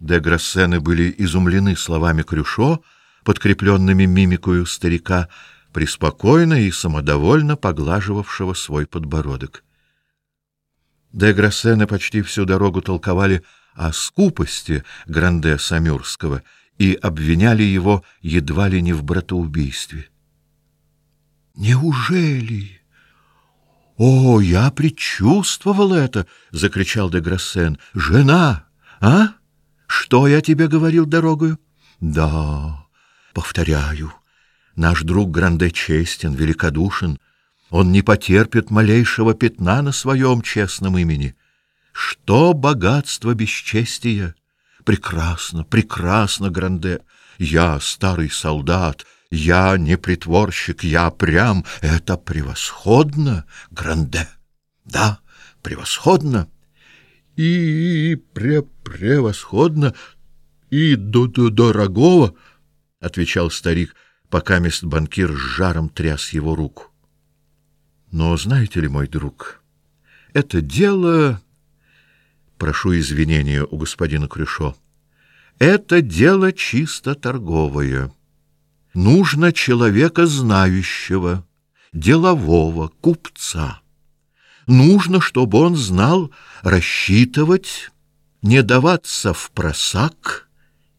Де Грассены были изумлены словами Крюшо, подкрепленными мимикою старика, преспокойно и самодовольно поглаживавшего свой подбородок. Де Грассены почти всю дорогу толковали о скупости Гранде Самюрского и обвиняли его едва ли не в братоубийстве. Неужели? О, я предчувствовал это, закричал де Грассен. Жена, а? Что я тебе говорил дорогою? Да, повторяю. Наш друг Гранде честен, великодушен. Он не потерпит малейшего пятна на своем честном имени. Что богатство бесчестия? Прекрасно, прекрасно, Гранде. Я старый солдат, я не притворщик, я прям. Это превосходно, Гранде. Да, превосходно. И пре превосходно, и до до дорогого, отвечал старик, пока мест банкир с жаром тряс его руку. Но знаете ли, мой друг, это дело Прошу извинения у господина Крюшо. Это дело чисто торговое. Нужно человека знающего, делового, купца. Нужно, чтобы он знал рассчитывать, не даваться в просак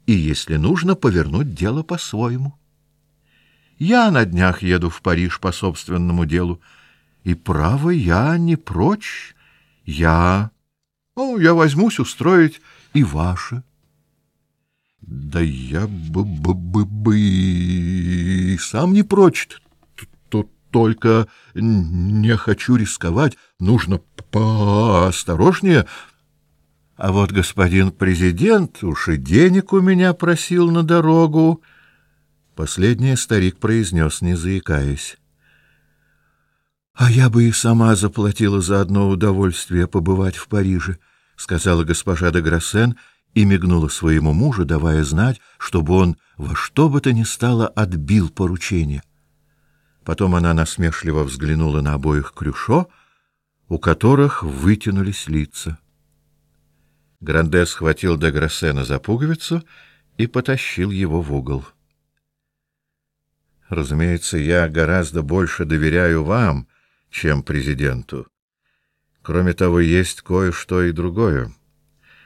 и, если нужно, повернуть дело по-своему. Я на днях еду в Париж по собственному делу, и право я не прочь. Я ну, я возьмусь устроить и ваше. Да я бы бы бы бы сам не прочь, только не хочу рисковать, нужно поосторожнее. А вот господин президент уж и денег у меня просил на дорогу. Последнее старик произнес, не заикаясь. А я бы и сама заплатила за одно удовольствие побывать в Париже, сказала госпожа де Грассен и мигнула своему мужу, давая знать, чтобы он во что бы то ни стало отбил поручение. Потом она насмешливо взглянула на обоих Крюшо, у которых вытянулись лица. Гранде схватил де Грассена за пуговицу и потащил его в угол. Разумеется, я гораздо больше доверяю вам, чем президенту. Кроме того, есть кое-что и другое.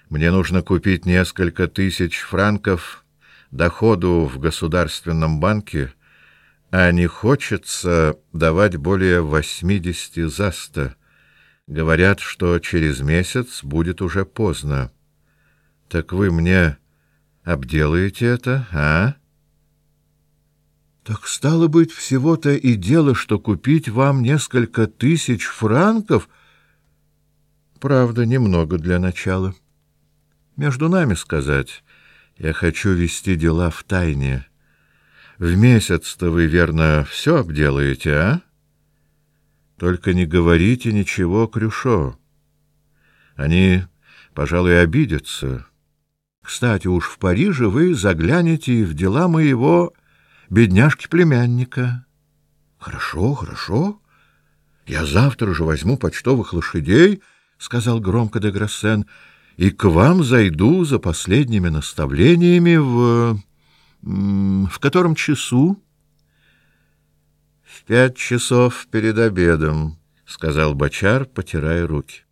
Мне нужно купить несколько тысяч франков доходу в государственном банке, а не хочется давать более восьмидесяти за сто. Говорят, что через месяц будет уже поздно. Так вы мне обделаете это, а? Так стало быть, всего-то и дело, что купить вам несколько тысяч франков. Правда, немного для начала. Между нами сказать, я хочу вести дела в тайне. В месяц-то вы верно все обделаете, а? Только не говорите ничего Крюшо. Они, пожалуй, обидятся. Кстати, уж в Париже вы заглянете в дела моего бедняжки племянника. Хорошо, хорошо. Я завтра же возьму почтовых лошадей, сказал громко де Грассен, и к вам зайду за последними наставлениями в в котором часу? В пять часов перед обедом, сказал бочар, потирая руки.